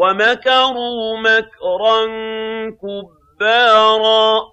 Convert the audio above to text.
وَمَكَرُوا مَكْرًا كُبَّارًا